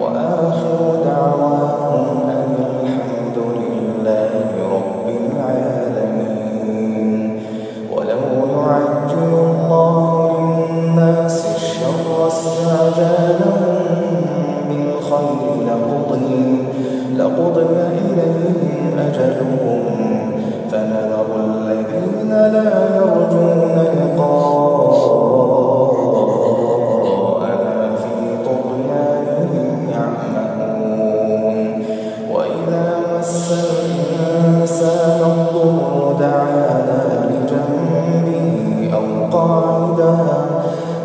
وآخر دعواهم أن الحمد لله رب العالمين. ولو يعجل الله للناس الشر بالخير لقضي لقضي إليهم أجلهم. فنذر الذين لا يرجون لقاء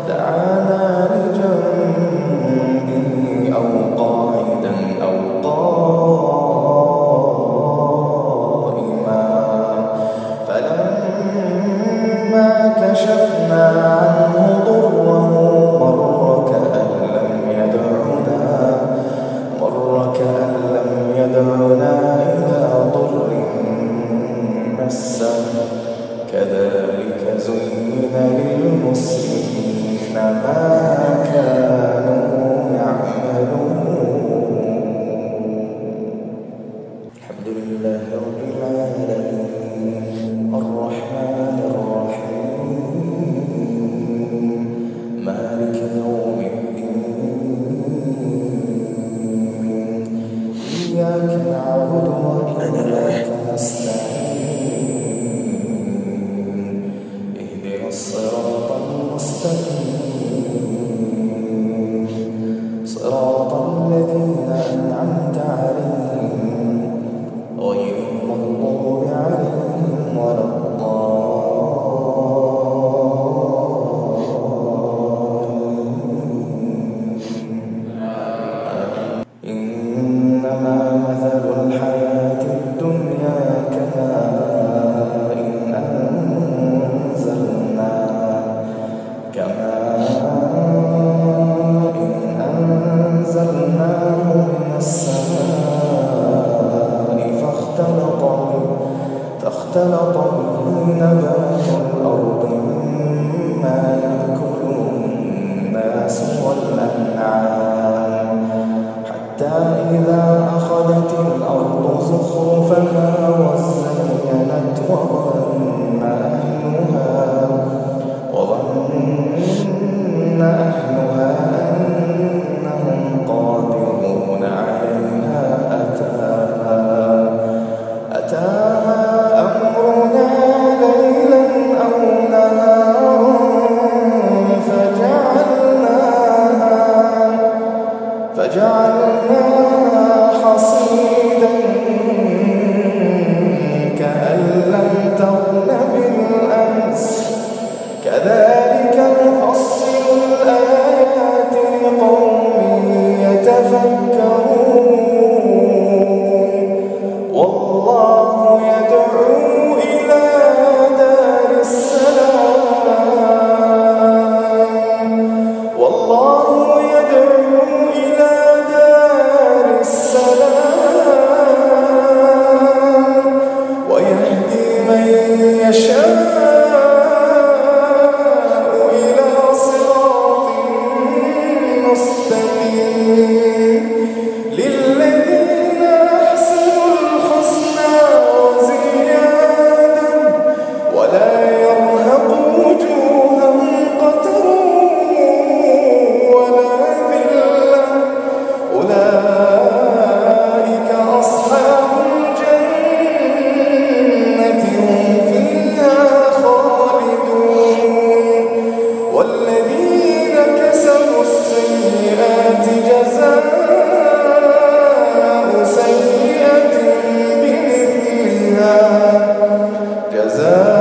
دعانا لجنبه أو قاعدا أو قائما. فلما كشفنا عنه ضره مر كأن لم يدعنا مر كأن لم يدعنا إلى ضر مسه. كذلك زين للمسلمين ما كانوا يعملون. الحمد لله رب العالمين. الرحمن الرحيم. مالك يوم الدين. إياك نعبد وإياك نستعين. Beleza?